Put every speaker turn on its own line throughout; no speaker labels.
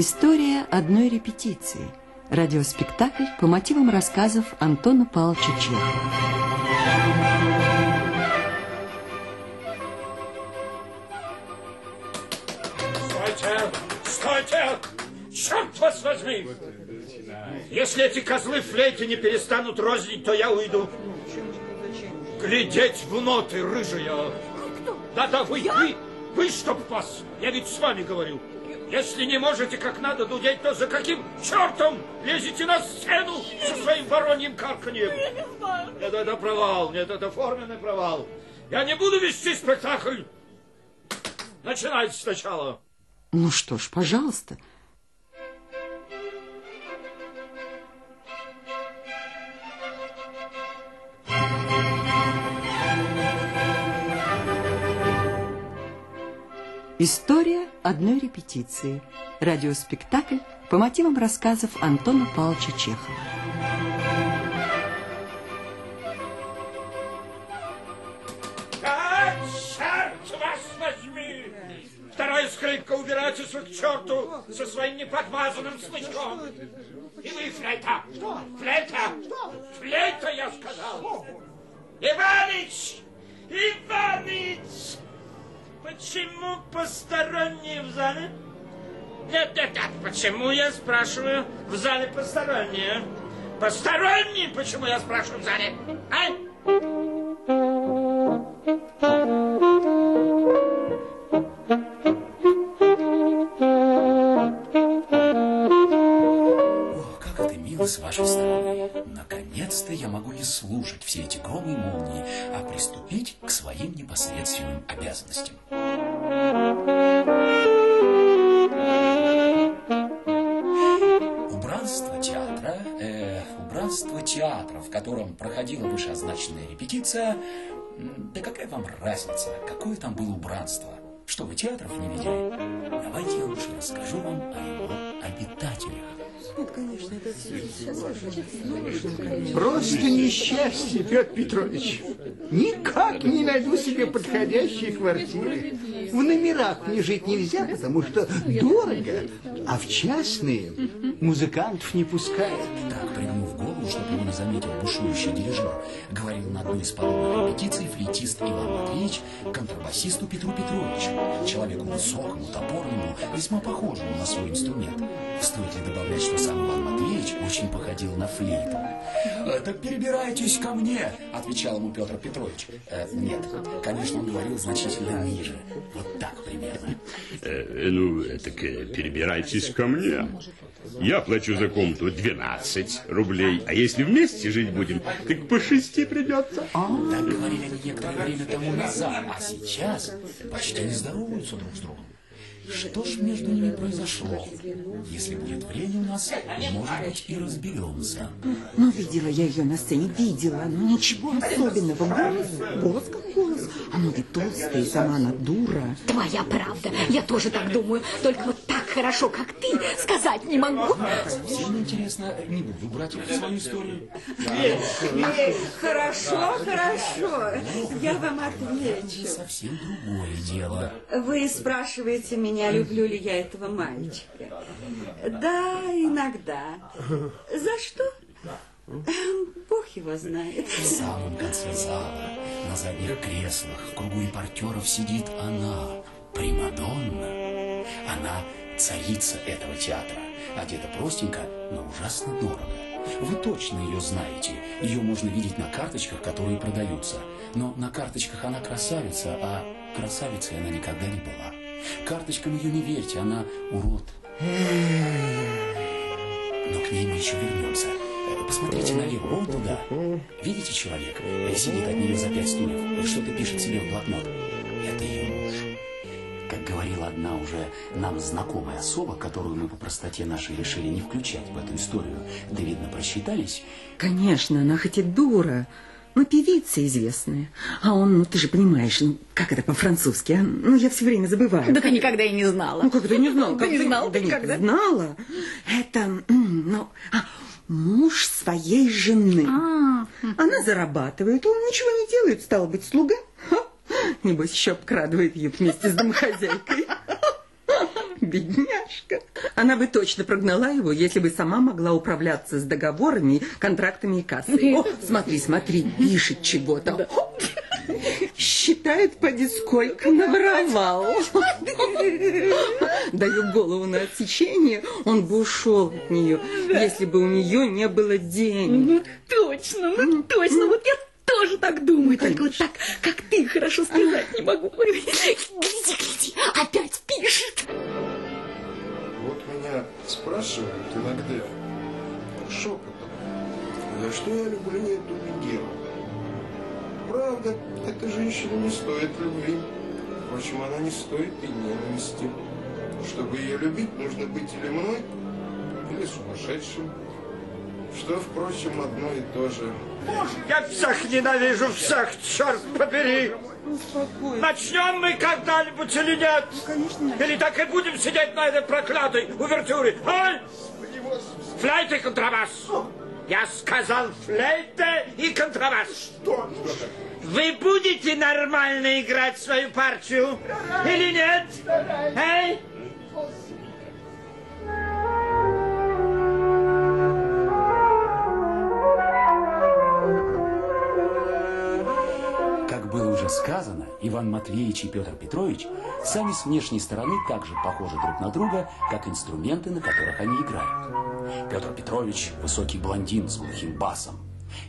История одной репетиции. Радиоспектакль по мотивам рассказов Антона Павловича Чехова.
Стойте! Стойте! Черт вас возьми! Если эти козлы флейты не перестанут рознить, то я уйду. Глядеть в ноты, рыжая. Да-да, вы, вы, вы, чтоб вас. Я ведь с вами говорю. Если не можете как надо дудеть, то за каким чертом лезете на сцену со своим вороньим карканьем? Нет, это провал. Нет, это форменный провал. Я не буду вести спектакль. Начинайте сначала.
Ну что ж, пожалуйста. История одной репетиции. Радиоспектакль по мотивам рассказов Антона Павловича Чехова.
А, черт вас возьми! Вторая скрипка, убирайтесь к черту со своим неподмазанным смычком. И вы, флейта! Что? Флейта! Что? Флейта, я сказал! Иваныч! Иваныч! Зале? Нет, нет, нет, почему я спрашиваю в зале посторонние? Посторонние, почему я спрашиваю в зале? А?
О, как это мило с вашей стороны. Наконец-то я могу не слушать все эти громы и молнии, а приступить к своим непосредственным обязанностям. Театра, в котором проходила вышеозначенная репетиция, да какая вам разница, какое там было убранство? Что, вы театров не видели? Давайте я лучше расскажу вам о его обитателях.
Просто несчастье, Петр Петрович. Никак не найду себе подходящей квартиры. В номерах мне жить нельзя, потому что дорого, а в частные музыкантов не пускают.
Так, пригнув чтобы его не заметил бушующий дирижер, говорил на одной из парадных репетиций флейтист Иван Матвеевич контрабасисту Петру Петровичу, человеку высокому, топорному, весьма похожему на свой инструмент. Стоит ли добавлять, что сам Иван Матвеевич очень походил на флейту? «Э, «Так перебирайтесь ко мне», — отвечал ему Петр Петрович. «Э, нет, конечно, он говорил значительно ниже. Вот так примерно.
Э, ну, так э, перебирайтесь ко мне. Я плачу за комнату 12 рублей, а если вместе жить будем, так по шести придется.
Так говорили они некоторое время тому назад, а сейчас почти не здороваются друг с другом. Что ж между ними произошло? Если будет время у нас, может быть, и разберемся.
Ну, видела я ее на сцене, видела. Ну, ничего особенного. Голос, голос голос. А ноги толстые, сама она дура.
Твоя правда. Я тоже так думаю. Только вот так хорошо, как ты, сказать не могу.
Сильно интересно, не буду брать в свою историю.
Хорошо, хорошо. Я вам отвечу.
Совсем другое дело.
Вы спрашиваете меня, люблю ли я этого мальчика. Да, иногда. За что? Бог его знает.
В самом конце зала, на задних креслах, в кругу репортеров сидит она, Примадонна. Она царица этого театра, одета простенько, но ужасно дорого. Вы точно ее знаете. Ее можно видеть на карточках, которые продаются. Но на карточках она красавица, а красавицей она никогда не была. Карточкам ее не верьте, она урод. Но к ней мы еще вернемся. Посмотрите налево, вон туда. Видите человек? Э, Сидит от нее за пять стульев. Что-то пишет себе в блокнот. Это ее муж. Как говорила одна уже нам знакомая особа, которую мы по простоте нашей решили не включать в эту историю, да, видно, просчитались,
Конечно, она хоть и дура, но певица известная. А он, ну ты же понимаешь, ну как это по-французски, а? Ну я все время забываю.
Да ты никогда и не знала.
Ну как ты не знала?
Ты
Как
не знала
Да нет,
никогда?
знала. Это, ну, а, муж своей жены.
А,
Она зарабатывает, он ничего не делает, стало быть, слуга. Ха, Небось, еще обкрадывает ее вместе с домохозяйкой. Бедняжка. Она бы точно прогнала его, если бы сама могла управляться с договорами, контрактами и кассой. О, смотри, смотри, пишет чего-то. Считает, поди, сколько наворовал. Даю голову на отсечение, он бы ушел от нее, если бы у нее не было денег.
Точно, ну точно, вот я тоже так думаю, только вот так, как ты, хорошо сказать не могу. Гляди, гляди, опять пишет.
Вот меня спрашивают иногда шепотом, за что я люблю эту Мегеру. Правда, эта женщина не стоит любви. Впрочем, она не стоит и ненависти. Чтобы ее любить, нужно быть или мной, или сумасшедшим. Что, впрочем, одно и то же.
Я всех ненавижу, всех, черт побери! Начнем мы когда-нибудь или нет? Или так и будем сидеть на этой проклятой увертюре? Ой! Флейта и контрабас! Я сказал флейта и контрабас! Что? Вы будете нормально играть свою партию или нет? Эй?
Сказано, Иван Матвеевич и Петр Петрович сами с внешней стороны так же похожи друг на друга, как инструменты, на которых они играют. Петр Петрович – высокий блондин с глухим басом.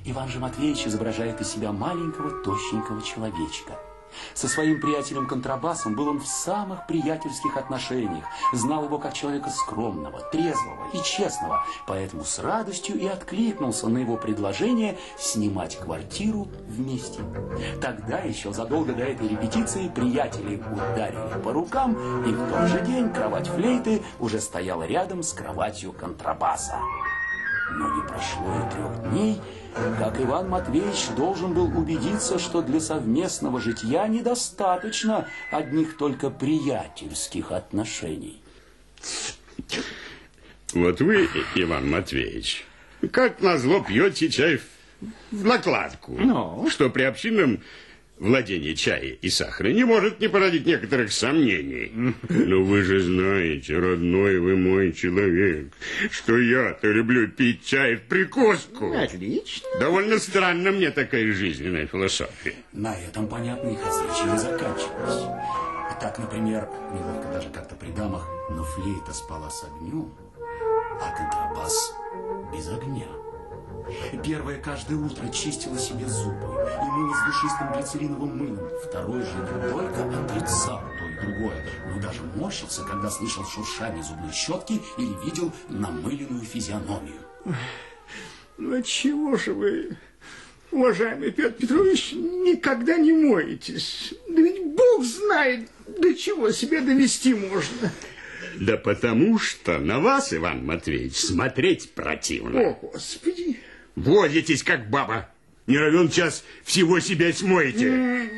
Иван же Матвеевич изображает из себя маленького, тощенького человечка – со своим приятелем-контрабасом был он в самых приятельских отношениях, знал его как человека скромного, трезвого и честного, поэтому с радостью и откликнулся на его предложение снимать квартиру вместе. Тогда еще задолго до этой репетиции приятели ударили по рукам, и в тот же день кровать флейты уже стояла рядом с кроватью контрабаса. Но не прошло и трех дней, как Иван Матвеевич должен был убедиться, что для совместного житья недостаточно одних только приятельских отношений.
Вот вы, Иван Матвеевич, как назло пьете чай в накладку,
Ну?
что при общинном владении чая и сахара не может не породить некоторых сомнений. Но вы же знаете, родной вы мой человек, что я-то люблю пить чай в прикуску.
Отлично.
Довольно странно мне такая жизненная философия.
На этом, понятно, их различия заканчивались. Так, например, неловко даже как-то при дамах, но флейта спала с огнем, а контрабас без огня. Первая каждое утро чистила себе зубы и мыла с душистым глицериновым мылом. Второй же не только отрицал то и другое, но даже морщился, когда слышал шуршание зубной щетки или видел намыленную физиономию.
Ну, отчего же вы, уважаемый Петр Петрович, никогда не моетесь? Да ведь Бог знает, до чего себя довести можно.
Да потому что на вас, Иван Матвеевич, смотреть противно.
О, Господи.
Возитесь, как баба. Не равен час всего себя смоете.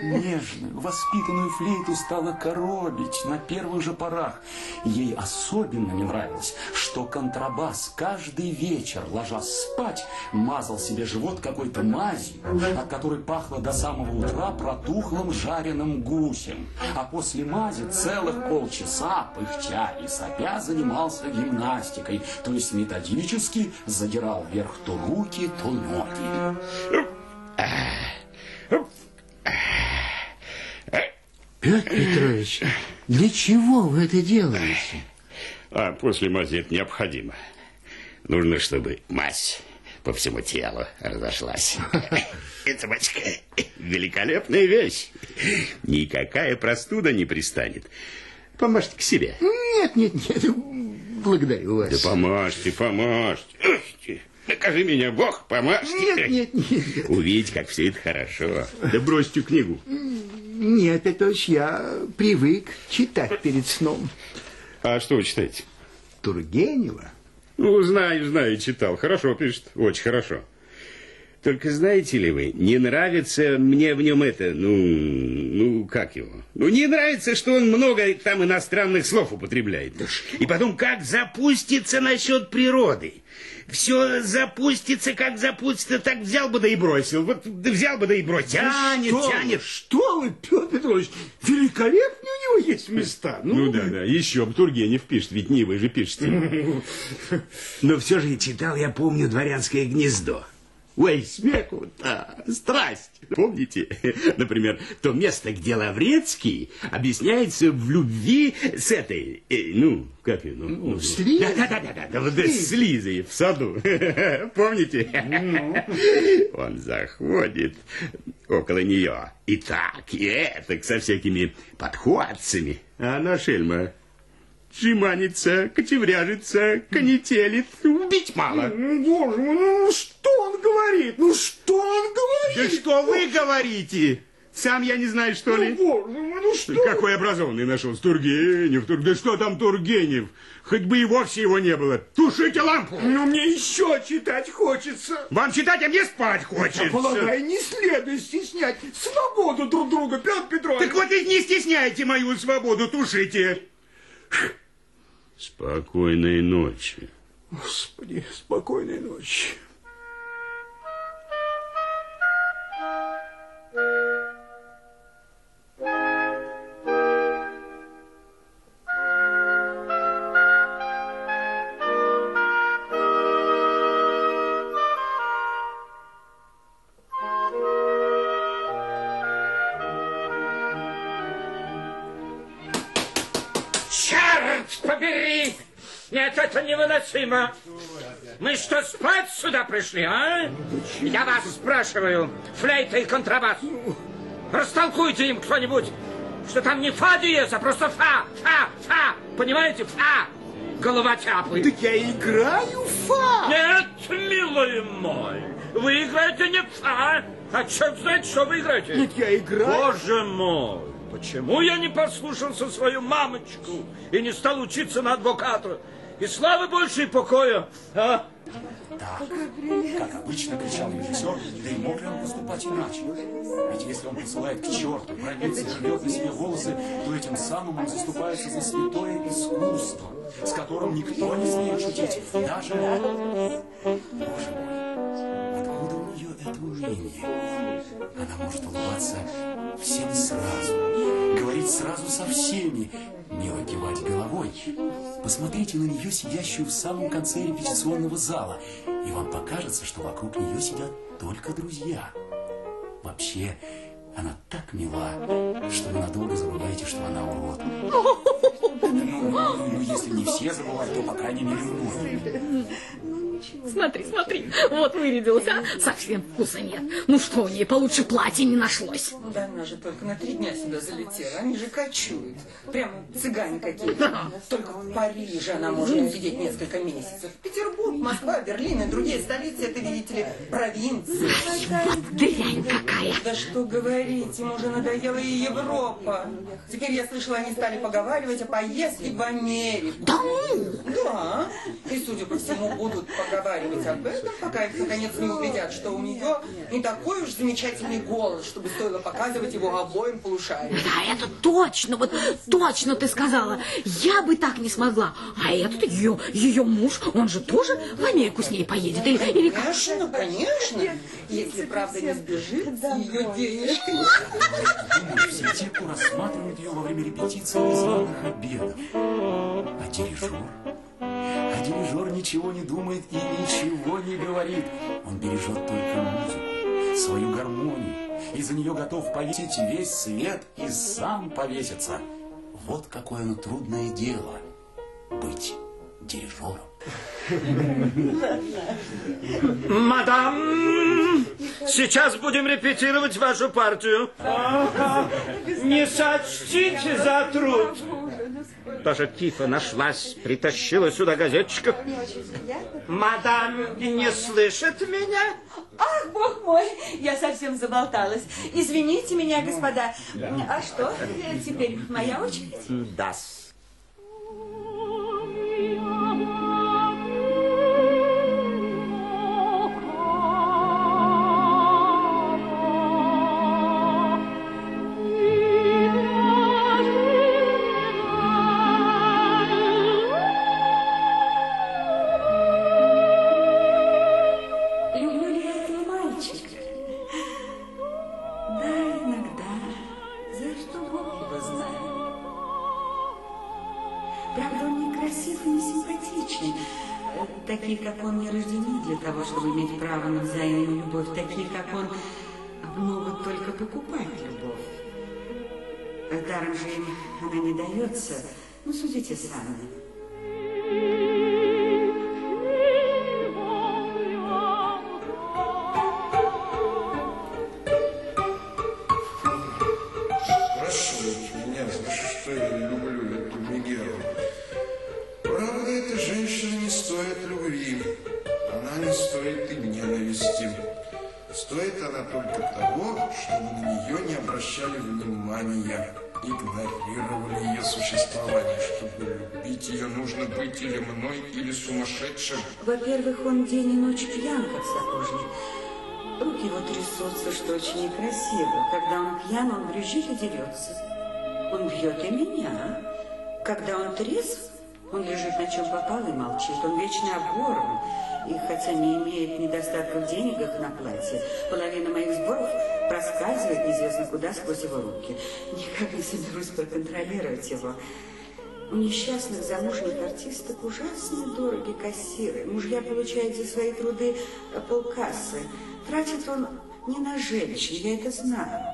Нежную, воспитанную флейту стала коробить на первых же порах. Ей особенно не нравилось, что контрабас каждый вечер, ложась спать, мазал себе живот какой-то мазью, от которой пахло до самого утра протухлым жареным гусем. А после мази целых полчаса, пыхтя и сопя, занимался гимнастикой, то есть методически задирал вверх то руки, то ноги.
Петр Петрович, для чего вы это делаете?
А после мази это необходимо. Нужно, чтобы мазь по всему телу разошлась. Это, батюшка, великолепная вещь. Никакая простуда не пристанет. Помажьте к себе.
Нет, нет, нет, благодарю вас.
Да помажьте, помажьте. Накажи меня, Бог, помажьте.
Нет, нет, нет.
Увидеть, как все это хорошо. Да бросьте книгу.
Нет, Петрович, я привык читать перед сном.
А что вы читаете?
Тургенева?
Ну, знаю, знаю, читал. Хорошо пишет, очень хорошо. Только знаете ли вы, не нравится мне в нем это, ну, ну, ну, как его? Ну, не нравится, что он много там иностранных слов употребляет. И потом, как запустится насчет природы. Все запустится, как запустится, так взял бы да и бросил. Вот взял бы да и бросил. Тянет,
что
тянет.
Вы, что вы, Петр Петрович, великолепные у него есть места.
Ну, ну да, да, еще бы Тургенев пишет, ведь не вы же пишете.
Но все же читал, я помню, «Дворянское гнездо».
Ой, смеху-то, страсть. Помните, например, то место, где Лаврецкий объясняется в любви с этой, э, ну, как ее, ну, ну
с Лизой?
Да, да, да, да, да, вот, с Лизой в саду. Помните? Ну. Он заходит около нее и так, и это, со всякими подходцами. А она шельма Жеманится, кочевряжется, конетелит. Убить мало.
Боже мой, ну что он говорит? Ну что он говорит?
Да что вы говорите? Сам я не знаю, что ли?
Ну, боже мой, ну что?
Какой образованный нашелся. Тургенев, Тур... да что там Тургенев? Хоть бы и вовсе его не было. Тушите лампу.
Ну, мне еще читать хочется.
Вам читать, а мне спать хочется. Я
полагаю, не следует стеснять свободу друг друга, Петр Петрович.
Так вот и не стесняйте мою свободу, тушите. Спокойной ночи.
Господи, спокойной ночи.
Побери! Нет, это невыносимо. Мы что, спать сюда пришли, а? Я вас спрашиваю, флейта и контрабас. Растолкуйте им кто-нибудь, что там не фа диез, а просто фа, фа, фа. Понимаете, фа. Головотяпы.
Так я играю фа.
Нет, милый мой, вы играете не фа, а черт знает, что вы играете.
Нет, я играю...
Боже мой. Почему я не послушался свою мамочку и не стал учиться на адвоката? И славы больше и покоя, а?
Да, как обычно кричал режиссер, да и мог ли он поступать иначе? Ведь если он посылает к черту и рвет на себе волосы, то этим самым он заступается за святое искусство, с которым никто не смеет шутить, даже он. Боже мой, это умение? Она может улыбаться всем сразу, говорить сразу со всеми, мило кивать головой. Посмотрите на нее, сидящую в самом конце репетиционного зала, и вам покажется, что вокруг нее сидят только друзья. Вообще, она так мила, что вы надолго забываете, что она урод. Ну, ну, ну, если не все забывают, то, по крайней мере, многие.
Смотри, смотри, вот вырядилась, а? Совсем вкуса нет. Ну что у ней получше платья не нашлось?
Да она же только на три дня сюда залетела. Они же кочуют. Прямо цыгане какие-то. Только в Париже она может сидеть несколько месяцев. Петербург, Москва, Берлин и другие столицы, это, видите ли, провинции.
Вот дрянь какая.
Да что говорить, им уже надоела и Европа. Теперь я слышала, они стали поговаривать о поездке в Америку.
Да ну?
Да. И, судя по всему, будут поговаривать разговаривать об этом, пока их наконец не убедят, что у нее не такой уж замечательный голос, чтобы стоило показывать его обоим полушариям.
Да, это точно, вот точно ты сказала. Я бы так не смогла. А этот ее, ее муж, он же тоже в Америку с ней поедет? Или, или
конечно, конечно. Если правда не сбежит ее денежкой.
Все те, кто рассматривает ее во время репетиции и званых обедов. А дирижер? А дирижер ничего не думает и ничего не говорит. Он бережет только музыку, свою гармонию, и за нее готов повесить весь свет и сам повеситься. Вот какое оно трудное дело быть дирижером.
Мадам, сейчас будем репетировать вашу партию. Не сочтите за труд. Даже Тифа нашлась, притащила сюда газетчиков. Мадам не слышит меня?
Ах, бог мой, я совсем заболталась. Извините меня, господа. А что, теперь моя очередь?
Да.
такие,
Спрашивают меня, за я люблю эту Мегеру. Правда, эта женщина не стоит любви. Она не стоит и ненависти. Стоит она только того, чтобы на нее не обращали внимания, игнорировали ее существование. Чтобы любить ее, нужно быть или мной, или сумасшедшим.
Во-первых, он день и ночь пьян, как сапожник. Руки его трясутся, что очень некрасиво. Когда он пьян, он брюзжит и дерется. Он бьет и меня. Когда он трезв, он лежит на чем попал и молчит. Он вечно оборван. И хотя не имеет недостатка в деньгах на платье, половина моих сборов проскальзывает неизвестно куда сквозь его руки. Никак не соберусь проконтролировать его. У несчастных замужних артисток ужасно дороги кассиры. Мужья получают за свои труды полкассы. Тратит он не на женщин, я это знаю.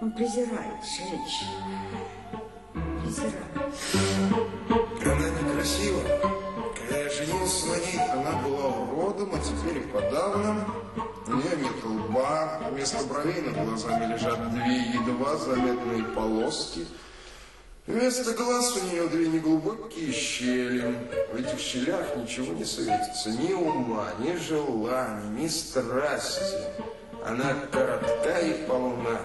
Он презирает женщин. Презирает.
Она некрасива. Женился на ней, она была уродом, а теперь и подавно. У нее нет лба, вместо бровей над глазами лежат две едва заметные полоски. Вместо глаз у нее две неглубокие щели. В этих щелях ничего не светится. Ни ума, ни желания, ни страсти. Она коротка и полна.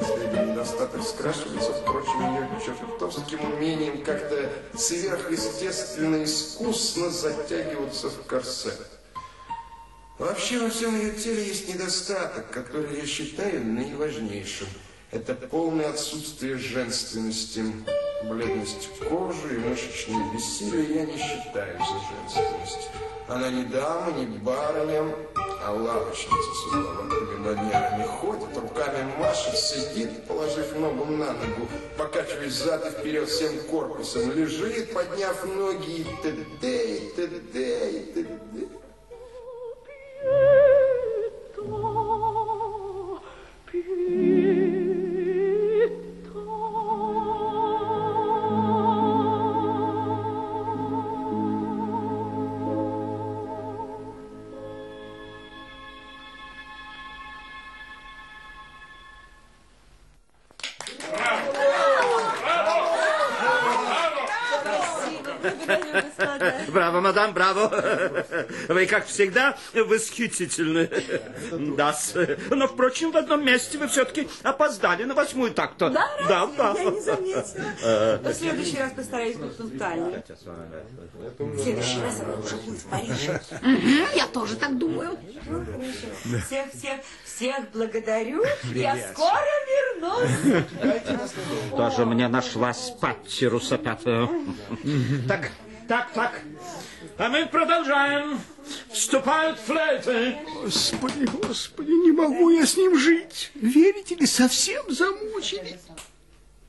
Последний недостаток скрашивается, впрочем, ее чертовским умением как-то сверхъестественно искусно затягиваться в корсет. Вообще во всем ее теле есть недостаток, который я считаю наиважнейшим. Это полное отсутствие женственности. Бледность кожи и мышечное бессилие я не считаю за женственность. Она не дама, не барыня, а лавочница с узловатыми манерами. Ходит, руками машет, сидит, положив ногу на ногу, покачиваясь зад и вперед всем корпусом, лежит, подняв ноги и т.д. и т.д. и т.д.
мадам, браво. Вы, как всегда, восхитительны. Да, но, впрочем, в одном месте вы все-таки опоздали на восьмую так-то.
Да,
да, да.
Я не заметила. В следующий раз постараюсь быть пунктуальной. В следующий раз она уже будет в Париже.
Я тоже так думаю.
Всех, всех, всех благодарю. Я скоро вернусь.
Тоже мне нашлась патти русопятая. Так, так, так. А мы продолжаем. Вступают флейты.
Господи, господи, не могу я с ним жить. Верите ли, совсем замучили.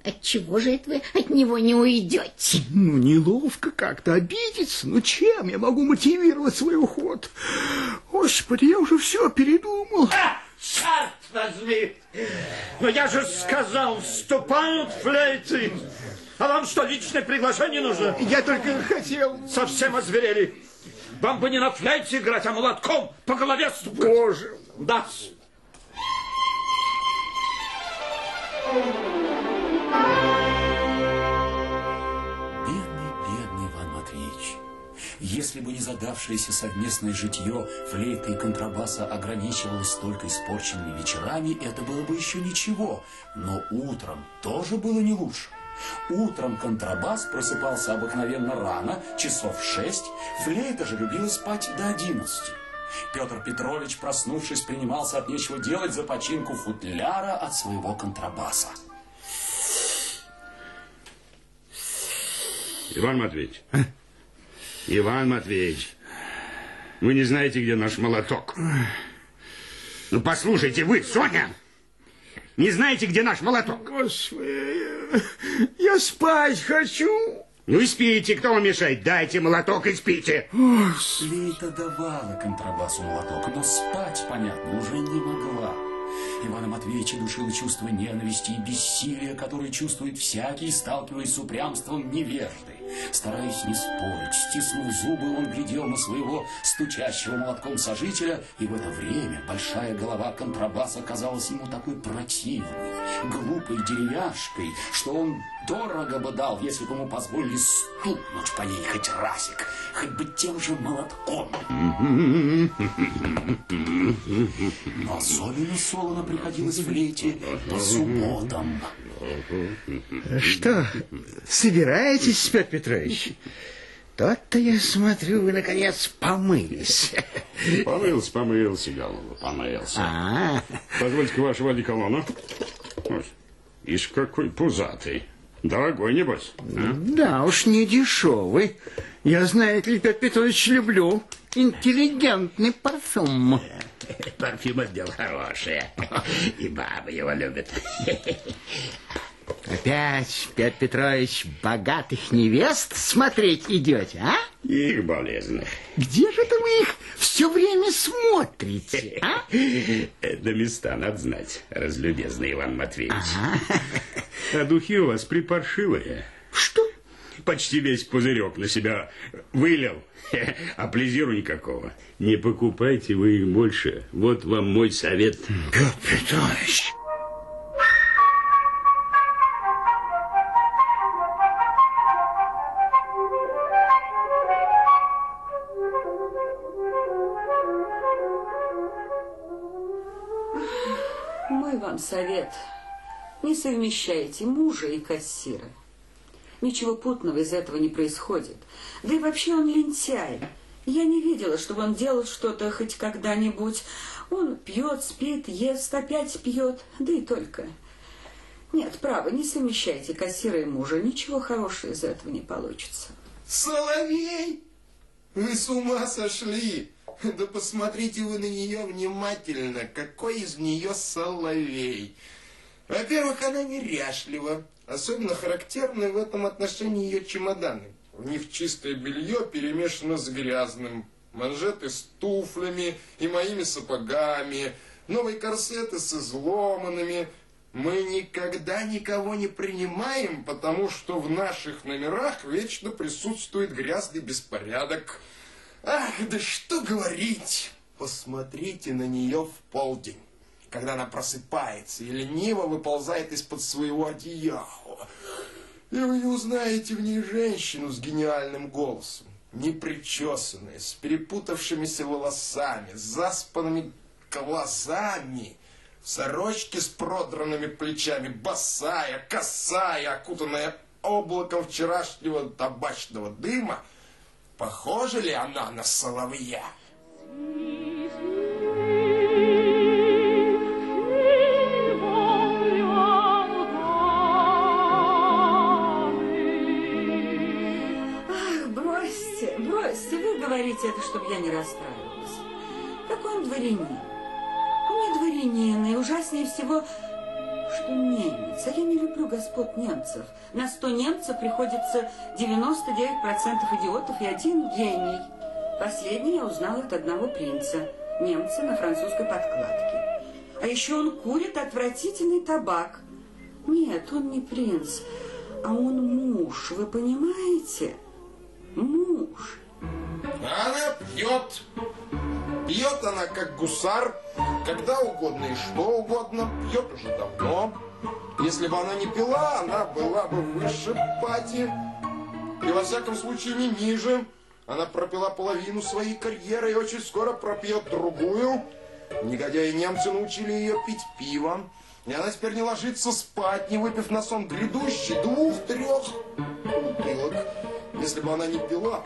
Отчего же это вы от него не уйдете?
Ну, неловко как-то обидеться. Ну, чем я могу мотивировать свой уход? Господи, я уже все передумал.
А, черт возьми! Но я же сказал, вступают флейты. А вам что, личное приглашение нужно?
Я только хотел...
Совсем озверели. Вам бы не на флейте играть, а молотком по голове стукать.
Боже.
Да.
Бедный, бедный Иван Матвеевич. Если бы не задавшееся совместное житье флейта и контрабаса ограничивалось только испорченными вечерами, это было бы еще ничего. Но утром тоже было не лучше. Утром контрабас просыпался обыкновенно рано, часов в шесть, флейта же любила спать до одиннадцати. Петр Петрович, проснувшись, принимался от нечего делать за починку футляра от своего контрабаса.
Иван Матвеевич. Иван Матвеевич. Вы не знаете, где наш молоток? Ну, послушайте, вы, Соня, не знаете, где наш молоток?
Господи, я спать хочу.
Ну и спите, кто вам мешает? Дайте молоток и спите.
Флейта давала контрабасу молоток, но спать, понятно, уже не могла. Ивана Матвеевича душило чувство ненависти и бессилия, которое чувствует всякий, сталкиваясь с упрямством невежды. Стараясь не спорить, стиснув зубы, он глядел на своего стучащего молотком сожителя, и в это время большая голова контрабаса казалась ему такой противной, глупой деревяшкой, что он дорого бы дал, если бы ему позволили стукнуть по ней хоть разик, хоть бы тем же молотком. Но особенно солоно приходилось флейте по субботам.
Что, собираетесь, Петр Петрович? Тот-то я смотрю, вы наконец помылись.
Помылся, помылся, голова, помылся.
А,
Позвольте-ка вашего одеколона. Ишь, какой пузатый. Дорогой, небось. а?
да уж не дешевый. Я, знаете ли, Петр Петрович, люблю интеллигентный парфюм.
Парфюм отдел хорошее. И бабы его любят.
Опять, Петр Петрович, богатых невест смотреть идете, а?
Их болезных.
Где же это вы их все время смотрите, а?
Это места надо знать, разлюбезный Иван Матвеевич. А духи у вас припаршивые.
Что?
Почти весь пузырек на себя вылил, а плезиру никакого. Не покупайте вы их больше. Вот вам мой совет.
Петр Петрович.
Вам совет. Не совмещайте мужа и кассира. Ничего путного из этого не происходит. Да и вообще он лентяй. Я не видела, чтобы он делал что-то хоть когда-нибудь. Он пьет, спит, ест, опять пьет, да и только. Нет, право, не совмещайте кассира и мужа. Ничего хорошего из этого не получится.
Соловей! Вы с ума сошли! Да посмотрите вы на нее внимательно. Какой из нее соловей? Во-первых, она неряшлива. Особенно характерны в этом отношении ее чемоданы. В них чистое белье перемешано с грязным. Манжеты с туфлями и моими сапогами. Новые корсеты с изломанными. Мы никогда никого не принимаем, потому что в наших номерах вечно присутствует грязный беспорядок. Ах, да что говорить! Посмотрите на нее в полдень, когда она просыпается и лениво выползает из-под своего одеяла. И вы узнаете в ней женщину с гениальным голосом, непричесанная, с перепутавшимися волосами, с заспанными глазами, в сорочке с продранными плечами, босая, косая, окутанная облаком вчерашнего табачного дыма, Похожа ли она на соловья?
Ах, бросьте, бросьте, вы говорите это, чтобы я не расстраивалась. Какой он дворянин? Он не дворянин, и ужаснее всего, что немец. А я не люблю господ немцев. На 100 немцев приходится 99% идиотов и один гений. Последний я узнала от одного принца, немца на французской подкладке. А еще он курит отвратительный табак. Нет, он не принц, а он муж, вы понимаете? Муж.
Она пьет. Пьет она, как гусар, когда угодно и что угодно. Пьет уже давно. Если бы она не пила, она была бы выше пати. И во всяком случае не ниже. Она пропила половину своей карьеры и очень скоро пропьет другую. Негодяи немцы научили ее пить пиво. И она теперь не ложится спать, не выпив на сон грядущий двух-трех бутылок. Если бы она не пила,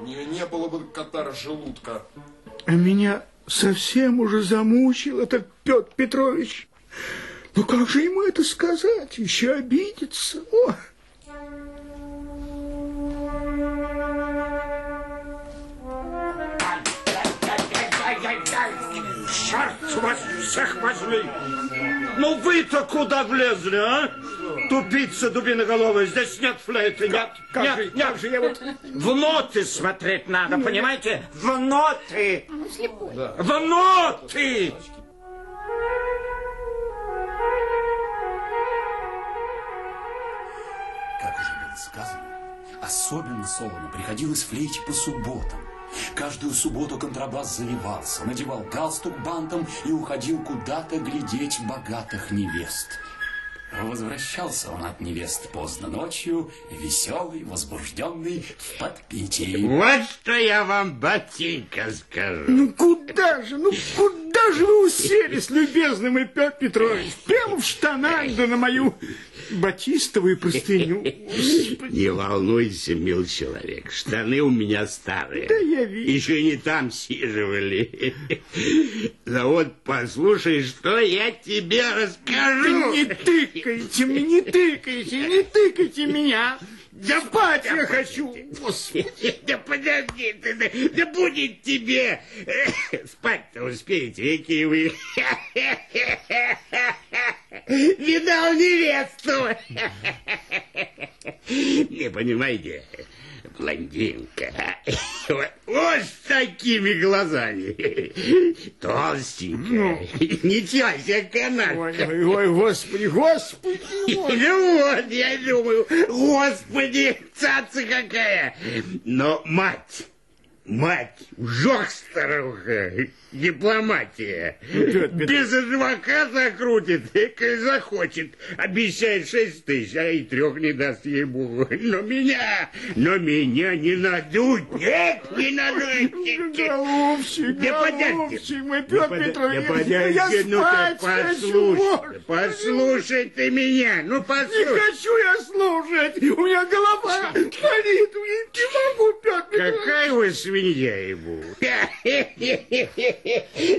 у нее не было бы катара желудка.
А меня совсем уже замучил этот Петр Петрович. Ну как же ему это сказать? Еще обидится. О!
Черт вас всех возьми! Ну вы-то куда влезли, а? Тупица дубиноголовая, здесь нет флейты, нет,
Как
нет,
же,
нет.
как же я вот...
Внутрь смотреть надо, понимаете? Внутрь!
Слепой.
Внутрь!
Как уже было сказано, особенно Солону приходилось флейте по субботам. Каждую субботу контрабас заливался, надевал галстук бантом и уходил куда-то глядеть богатых невест. Возвращался он от невест поздно ночью, веселый, возбужденный, в подпитии.
Вот что я вам, ботинка, скажу.
Ну куда же, ну куда же вы уселись, любезный мой Петр Петрович? Прямо в штанах, да на мою батистовую простыню.
Не волнуйся, мил человек, штаны у меня старые.
Да я вижу.
Еще не там сиживали. Да вот послушай, что я тебе расскажу.
Не тыкайте не тыкайте, не тыкайте меня.
Да
Спать я хочу. Господи.
Да подожди ты, да, да будет тебе. Спать-то успеете, какие вы. Видал невесту. Не понимаете, блондинка. Вот, вот с такими глазами. Толстенькая. Ничего себе канатка.
Ой, ой, ой, господи, господи. ой.
Ну вот, я думаю, господи, цаца какая. Но мать, мать, жёг старуха, дипломатия. Без адвоката крутит, и захочет. Обещает шесть тысяч, а и трех не даст ей богу. Но меня, но меня не надуть, нет, не надуть.
Голубчик,
Да подожди.
голубчик, мой
Да
Петр Петрович,
да подожди,
я
ну
спать хочу.
послушай, ты меня, ну
Не
послушай.
хочу я слушать, у меня голова болит, не могу, Петр Петрович.
Какая вы свинья ему.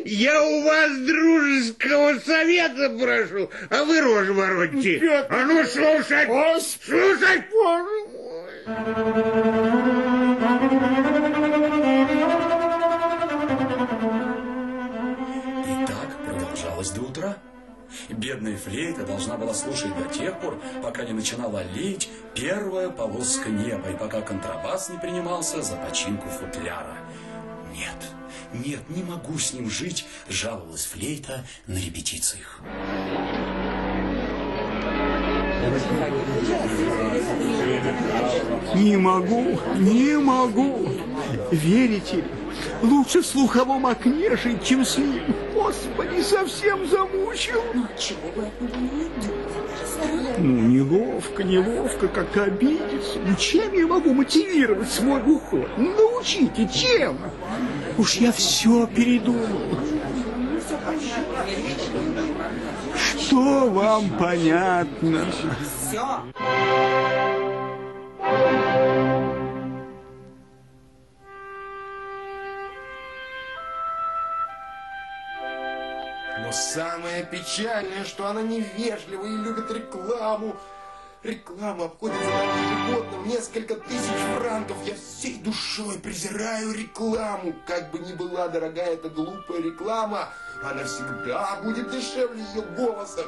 Я у вас дружеского совета прошу, а вы рожу воротите.
Петр
А ну слушай, слушай.
боже мой.
Бедная флейта должна была слушать до тех пор, пока не начинала лить первая полоска неба, и пока контрабас не принимался за починку футляра. Нет, нет, не могу с ним жить, жаловалась флейта на репетициях.
Не могу, не могу. Верите лучше в слуховом окне жить, чем с ним. Господи, совсем замучил.
Ну, чего вы от него не?
Ну, неловко, неловко, как-то обидеться. Ну, чем я могу мотивировать свой уход? Ну, научите, чем? Уж я все передумал. Что вам понятно?
Все.
Но самое печальное, что она невежлива и любит рекламу. Реклама обходится нам ежегодно в несколько тысяч франков. Я всей душой презираю рекламу. Как бы ни была дорогая эта глупая реклама, она всегда будет дешевле ее голоса.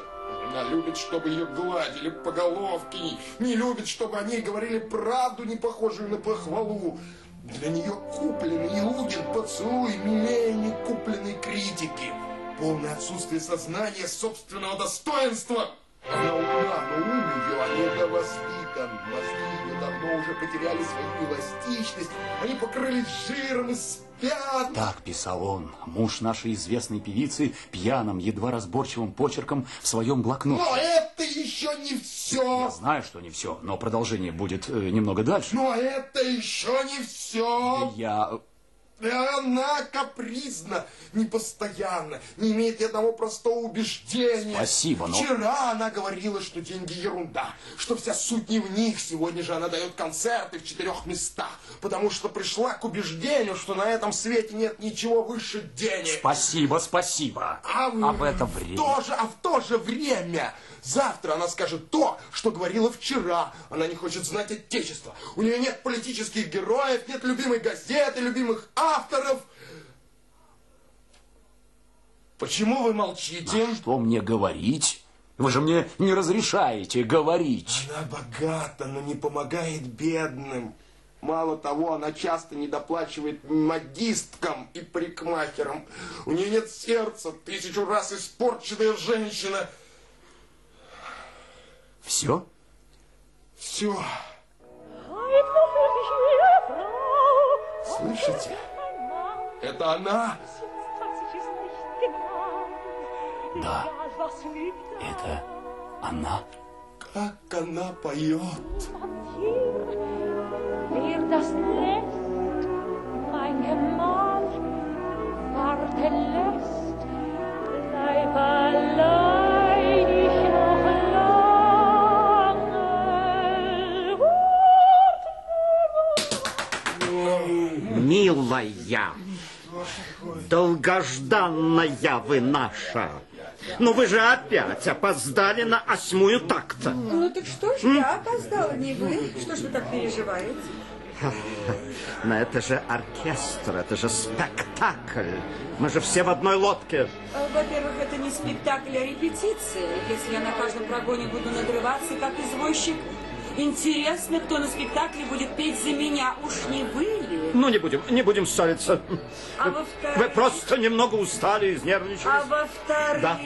Она любит, чтобы ее гладили по головке, не любит, чтобы о ней говорили правду, не похожую на похвалу. Для нее купленный Иугин поцелуй милее не купленной критики. Полное отсутствие сознания собственного достоинства. Она умна, но ум ее недовоспитан. Мозги ее давно уже потеряли свою эластичность. Они покрылись жиром и спят.
Так писал он, муж нашей известной певицы, пьяным, едва разборчивым почерком в своем блокноте.
Но это еще не
Я
все.
знаю, что не все, но продолжение будет э, немного дальше.
Но это еще не все.
Я...
Она капризна, непостоянна, не имеет ни одного простого убеждения.
Спасибо, но-
Вчера она говорила, что деньги ерунда, что вся суть не в них. Сегодня же она дает концерты в четырех местах, потому что пришла к убеждению, что на этом свете нет ничего выше денег.
Спасибо, спасибо.
А в-
Об это
в
время.
то же, а в то же время завтра она скажет то, что говорила вчера. Она не хочет знать отечество. У нее нет политических героев, нет любимой газеты, любимых авторов. Почему вы молчите?
Что мне говорить? Вы же мне не разрешаете говорить.
Она богата, но не помогает бедным. Мало того, она часто недоплачивает модисткам и парикмахерам. У нее нет сердца, тысячу раз испорченная женщина.
Все?
Все. Слышите? Это она?
Да, это она.
Как она поет.
Warten lässt, bleib allein
Милая, долгожданная вы наша. Но вы же опять опоздали на осьмую такта.
Ну так что ж, я опоздала, не вы. Что ж вы так переживаете?
Но это же оркестр, это же спектакль. Мы же все в одной лодке.
А, Во-первых, это не спектакль, а репетиция. Если я на каждом прогоне буду надрываться, как извозчик, интересно, кто на спектакле будет петь за меня. Уж не вы ли?
Ну, не будем, не будем ссориться.
А во-вторых...
Вы просто немного устали, изнервничались.
А во-вторых,
Да.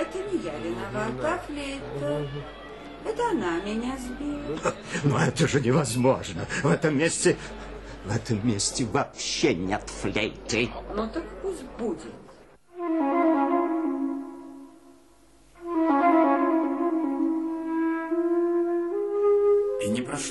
это не я виновата, а флейта. Это она меня сбила.
Но это же невозможно. В этом месте, в этом месте вообще нет флейты.
Ну так пусть будет.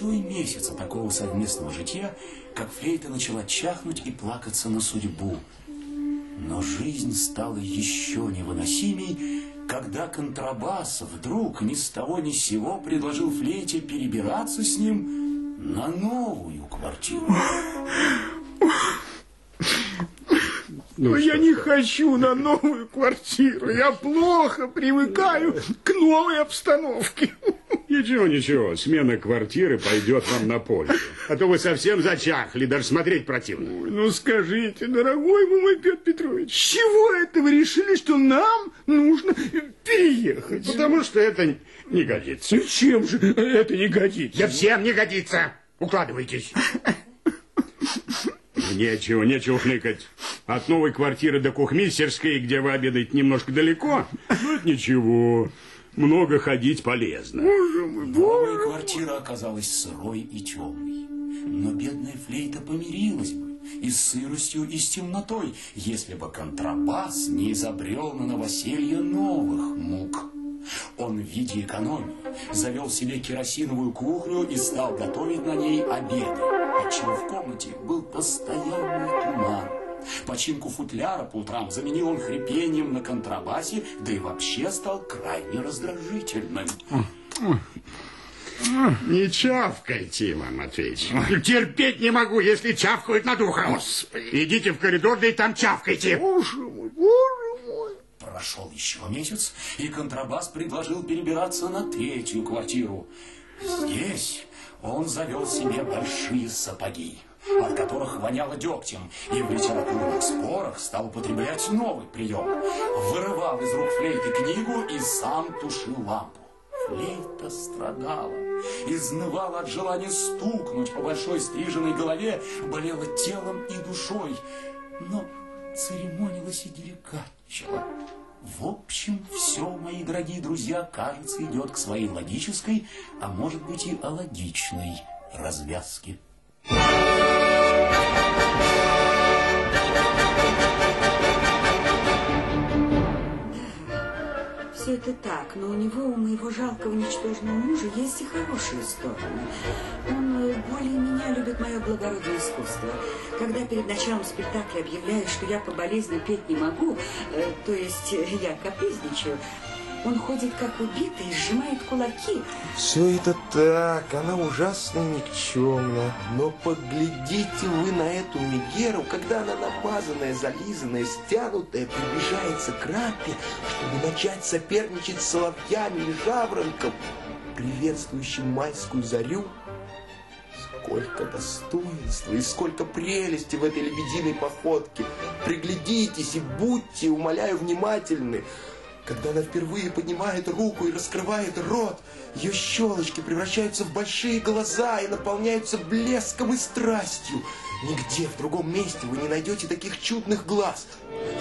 Прошло и месяца такого совместного житья, как флейта начала чахнуть и плакаться на судьбу. Но жизнь стала еще невыносимей, когда контрабас вдруг ни с того ни с сего предложил флейте перебираться с ним на новую квартиру.
Но я не хочу на новую квартиру. Я плохо привыкаю к новой обстановке.
Ничего, ничего, смена квартиры пойдет вам на пользу. А то вы совсем зачахли, даже смотреть противно.
Ой, ну скажите, дорогой вы мой Петр Петрович, с чего это вы решили, что нам нужно переехать?
Потому что это не годится.
Зачем же это не годится?
Да всем не годится. Укладывайтесь. Нечего, нечего хныкать. От новой квартиры до кухмистерской, где вы обедаете немножко далеко, ну это ничего. Много ходить полезно.
Новая квартира оказалась сырой и темной. Но бедная флейта помирилась бы и с сыростью, и с темнотой, если бы контрабас не изобрел на новоселье новых мук. Он в виде экономии завел себе керосиновую кухню и стал готовить на ней обеды, отчего в комнате был постоянный туман. Починку футляра по утрам заменил он хрипением на контрабасе, да и вообще стал крайне раздражительным.
Не чавкайте, Иван Матвеевич. Терпеть не могу, если чавкают над ухом. Господи. Идите в коридор, да и там чавкайте.
Боже мой, боже мой.
Прошел еще месяц, и контрабас предложил перебираться на третью квартиру. Здесь он завел себе большие сапоги, от которых воняло дегтем, и в литературных спорах стал употреблять новый прием. Вырывал из рук флейты книгу и сам тушил лампу. Флейта страдала, изнывала от желания стукнуть по большой стриженной голове, болела телом и душой, но церемонилась и деликатничала. В общем, все, мои дорогие друзья, кажется, идет к своей логической, а может быть и алогичной развязке.
Все это так, но у него, у моего жалкого, ничтожного мужа, есть и хорошие стороны. Он э, более меня любит мое благородное искусство. Когда перед началом спектакля объявляют, что я по болезни петь не могу, э, то есть э, я капризничаю, он ходит как убитый, сжимает кулаки.
Все это так, она ужасно никчемна. Но поглядите вы на эту Мегеру, когда она намазанная, зализанная, стянутая, приближается к рампе, чтобы начать соперничать с соловьями и жаворонком, приветствующим майскую зарю. Сколько достоинства и сколько прелести в этой лебединой походке. Приглядитесь и будьте, умоляю, внимательны. Когда она впервые поднимает руку и раскрывает рот, ее щелочки превращаются в большие глаза и наполняются блеском и страстью. Нигде в другом месте вы не найдете таких чудных глаз.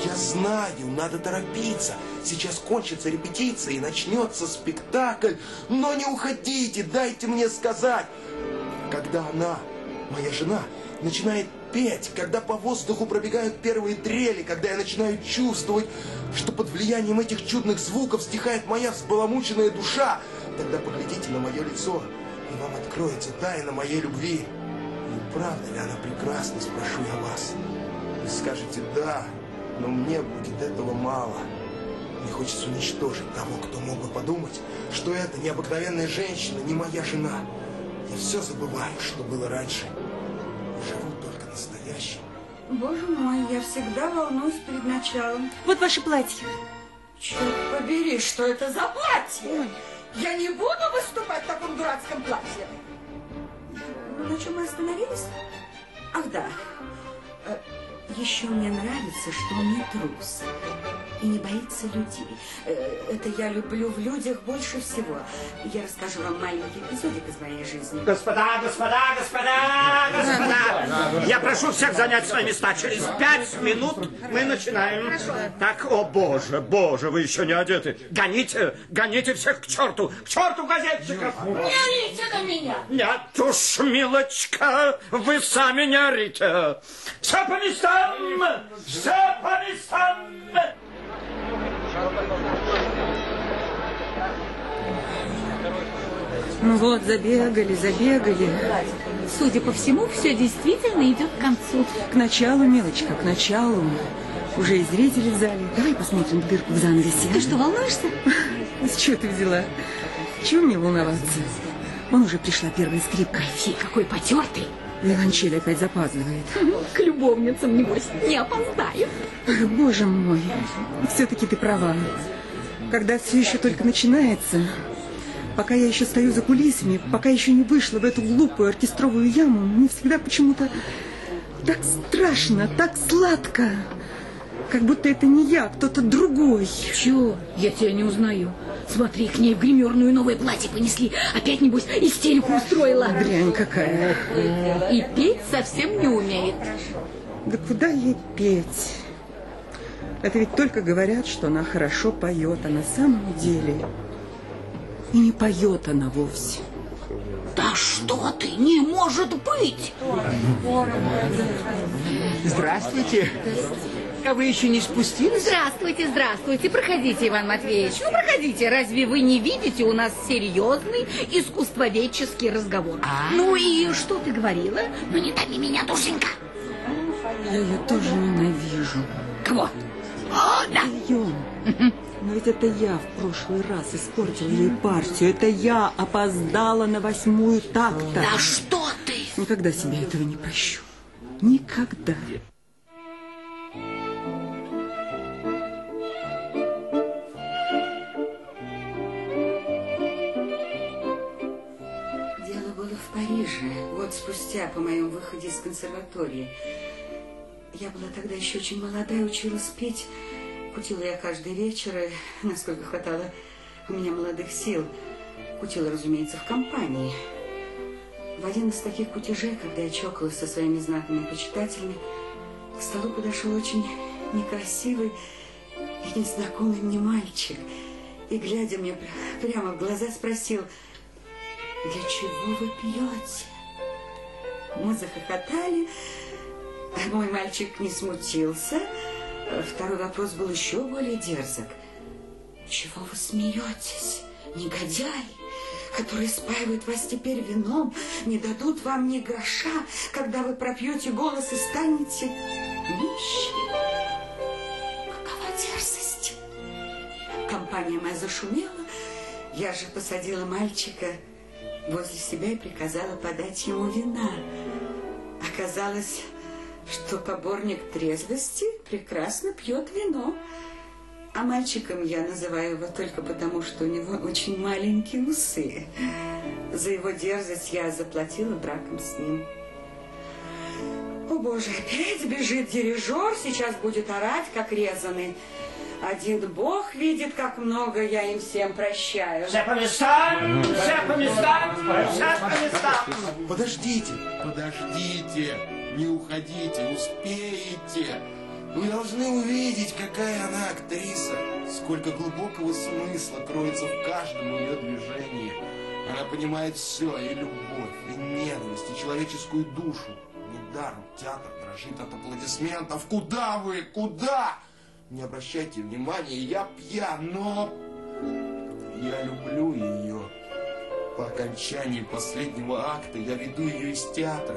Я знаю, надо торопиться. Сейчас кончится репетиция и начнется спектакль. Но не уходите, дайте мне сказать. Когда она, моя жена, начинает петь, когда по воздуху пробегают первые трели, когда я начинаю чувствовать, что под влиянием этих чудных звуков стихает моя взбаламученная душа, тогда поглядите на мое лицо, и вам откроется тайна моей любви. И правда ли она прекрасна, спрошу я вас. Вы скажете «да», но мне будет этого мало. Мне хочется уничтожить того, кто мог бы подумать, что это необыкновенная женщина, не моя жена. Я все забываю, что было раньше.
Боже мой, я всегда волнуюсь перед началом.
Вот ваше платье.
Черт побери, что это за платье? Я не буду выступать в таком дурацком платье. На чем мы остановились? Ах, да. Еще мне нравится, что он не трус и не боится людей. Э, Это я люблю в людях больше всего. Я расскажу вам маленький эпизодик из моей жизни.
Господа, господа, господа, господа! Я прошу всех занять свои места. Через пять минут мы начинаем. Так, о боже, боже, вы еще не одеты. Гоните, гоните всех к черту, к черту газетчиков!
Не орите на меня!
Нет уж, милочка, вы сами не орите. Все по местам! По местам!
Ну вот, забегали, забегали.
Судя по всему, все действительно идет к концу.
К началу, мелочка, к началу. Уже и зрители в зале. Давай посмотрим дырку в занавесе.
Ты что, волнуешься?
С чего ты взяла? Чего мне волноваться? Вон уже пришла первая скрипка.
Фи, какой потертый.
Виолончель опять запаздывает.
К любовницам, небось, не опоздаю.
Ах, Боже мой, все-таки ты права. Когда все еще только начинается, пока я еще стою за кулисами, пока еще не вышла в эту глупую оркестровую яму, мне всегда почему-то так страшно, так сладко. Как будто это не я, а кто-то другой.
Чего? Я тебя не узнаю. Смотри, к ней в гримерную новое платье понесли. Опять, небось, истерику устроила.
Дрянь какая.
И петь совсем не умеет.
Да куда ей петь? Это ведь только говорят, что она хорошо поет, а на самом деле и не поет она вовсе.
Да что ты, не может быть!
Здравствуйте. А вы еще не спустились?
Здравствуйте, здравствуйте. Проходите, Иван Матвеевич. Ну, проходите. Разве вы не видите, у нас серьезный искусствоведческий разговор. Ну и что ты говорила? Ну, не томи меня, душенька.
Я ее тоже ненавижу.
Кого? О, да.
Ее. Но ведь это я в прошлый раз испортила ей партию. Это я опоздала на восьмую такта.
Да что ты?
Никогда себе этого не прощу. Никогда.
Спустя по моем выходе из консерватории. Я была тогда еще очень молодая, училась петь. Кутила я каждый вечер, и, насколько хватало у меня молодых сил. Кутила, разумеется, в компании. В один из таких кутежей, когда я чокалась со своими знатными почитателями, к столу подошел очень некрасивый и незнакомый мне мальчик. И, глядя мне пр- прямо в глаза, спросил, «Для чего вы пьете?» Мы захохотали, мой мальчик не смутился. Второй вопрос был еще более дерзок. «Чего вы смеетесь, негодяй?» которые спаивают вас теперь вином, не дадут вам ни гроша, когда вы пропьете голос и станете нищим. Какова дерзость! Компания моя зашумела. Я же посадила мальчика возле себя и приказала подать ему вина. Оказалось, что поборник трезвости прекрасно пьет вино. А мальчиком я называю его только потому, что у него очень маленькие усы. За его дерзость я заплатила браком с ним. О, Боже, опять бежит дирижер, сейчас будет орать, как резанный. Один Бог видит, как много я им всем прощаю.
Все по местам, все по местам, все по местам.
Подождите, подождите, не уходите, успеете. Вы должны увидеть, какая она актриса, сколько глубокого смысла кроется в каждом ее движении. Она понимает все, и любовь, и ненависть, и человеческую душу. Недаром театр дрожит от аплодисментов. Куда вы? Куда? Не обращайте внимания, я пьян, но я люблю ее. По окончании последнего акта я веду ее из театра,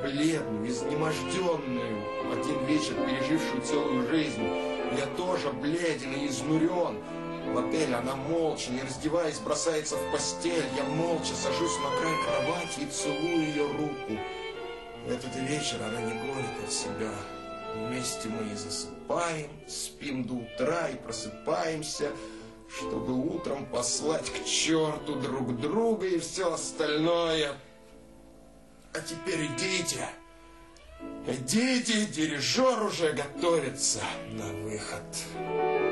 бледную, изнеможденную, один вечер пережившую целую жизнь. Я тоже бледен и изнурен. В отеле она молча, не раздеваясь, бросается в постель. Я молча сажусь на край кровати и целую ее руку. Этот вечер она не гонит от себя. Вместе мы и засыпаем, спим до утра и просыпаемся, чтобы утром послать к черту друг друга и все остальное. А теперь идите. Идите, дирижер уже готовится на выход.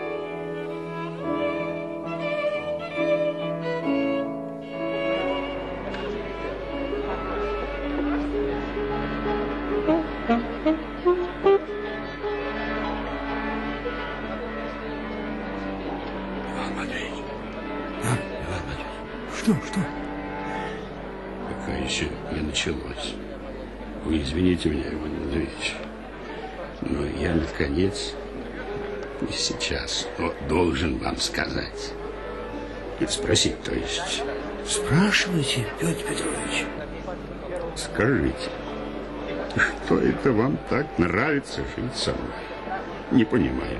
Что, что?
Пока еще не началось. Вы извините меня, Иван Матвеевич. Но я, наконец, не сейчас, но должен вам сказать. Спросить, то есть.
Спрашивайте, Петр Петрович.
Скажите, что это вам так нравится жить со мной? Не понимаю.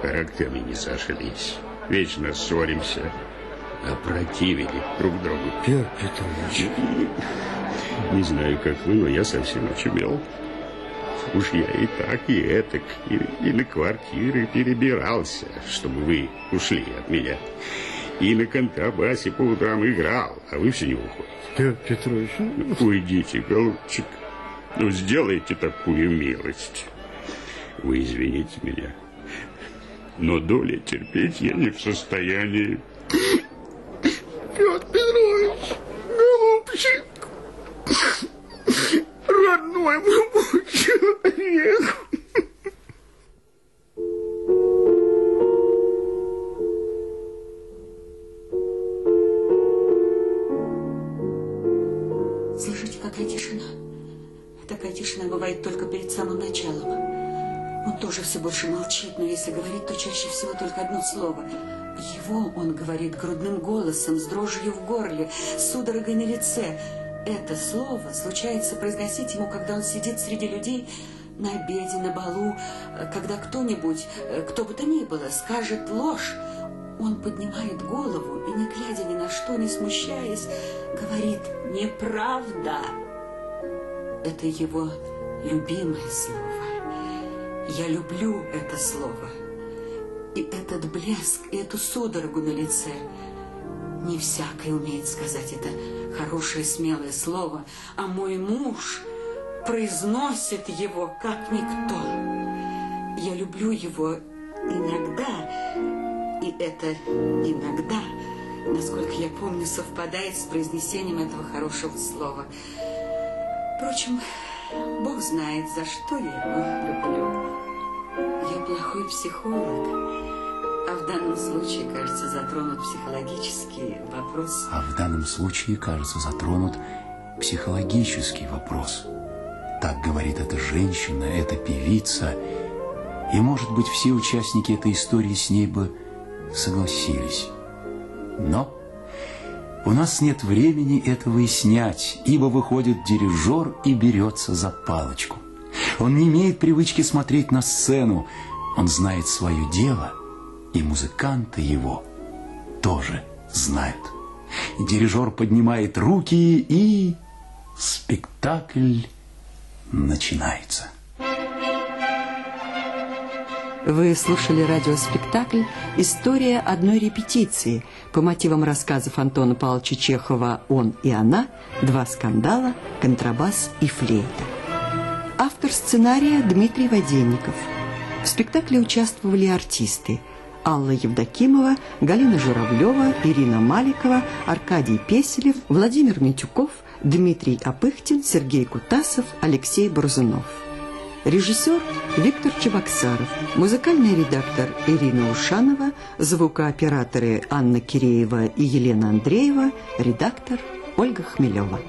Характеры не сошлись. Вечно ссоримся. Опротивили друг другу.
Петр Петрович.
Не знаю, как вы, но я совсем очумел. Уж я и так, и этак, и, и на квартиры перебирался, чтобы вы ушли от меня. И на контрабасе по утрам играл, а вы все не уходите.
Петр Петрович,
ну... Уйдите, голубчик. Ну, сделайте такую милость. Вы извините меня. Но доля терпеть я не в состоянии.
Петр Петрович, голубчик, родной мой человек.
Слышите, какая тишина? Такая тишина бывает только перед самым началом. Он тоже все больше молчит, но если говорит, то чаще всего только одно слово. Его он говорит грудным голосом, с дрожью в горле, с судорогой на лице. Это слово случается произносить ему, когда он сидит среди людей на обеде, на балу, когда кто-нибудь, кто бы то ни было, скажет ложь. Он поднимает голову и, не глядя ни на что, не смущаясь, говорит «неправда». Это его любимое слово. Я люблю это слово. И этот блеск, и эту судорогу на лице. Не всякий умеет сказать это хорошее, смелое слово, а мой муж произносит его, как никто. Я люблю его иногда, и это иногда, насколько я помню, совпадает с произнесением этого хорошего слова. Впрочем, Бог знает, за что я его люблю. Я плохой психолог, а в данном случае, кажется, затронут психологический вопрос.
А в данном случае, кажется, затронут психологический вопрос. Так говорит эта женщина, эта певица. И, может быть, все участники этой истории с ней бы согласились. Но у нас нет времени это выяснять, ибо выходит дирижер и берется за палочку. Он не имеет привычки смотреть на сцену, он знает свое дело, и музыканты его тоже знают. Дирижер поднимает руки, и спектакль начинается.
Вы слушали радиоспектакль «История одной репетиции» по мотивам рассказов Антона Павловича Чехова «Он и она», «Два скандала», «Контрабас» и «Флейта». Автор сценария Дмитрий Воденников. В спектакле участвовали артисты Алла Евдокимова, Галина Журавлева, Ирина Маликова, Аркадий Песелев, Владимир Митюков, Дмитрий Апыхтин, Сергей Кутасов, Алексей Борзунов. Режиссер Виктор Чебоксаров, музыкальный редактор Ирина Ушанова, звукооператоры Анна Киреева и Елена Андреева, редактор Ольга Хмелева.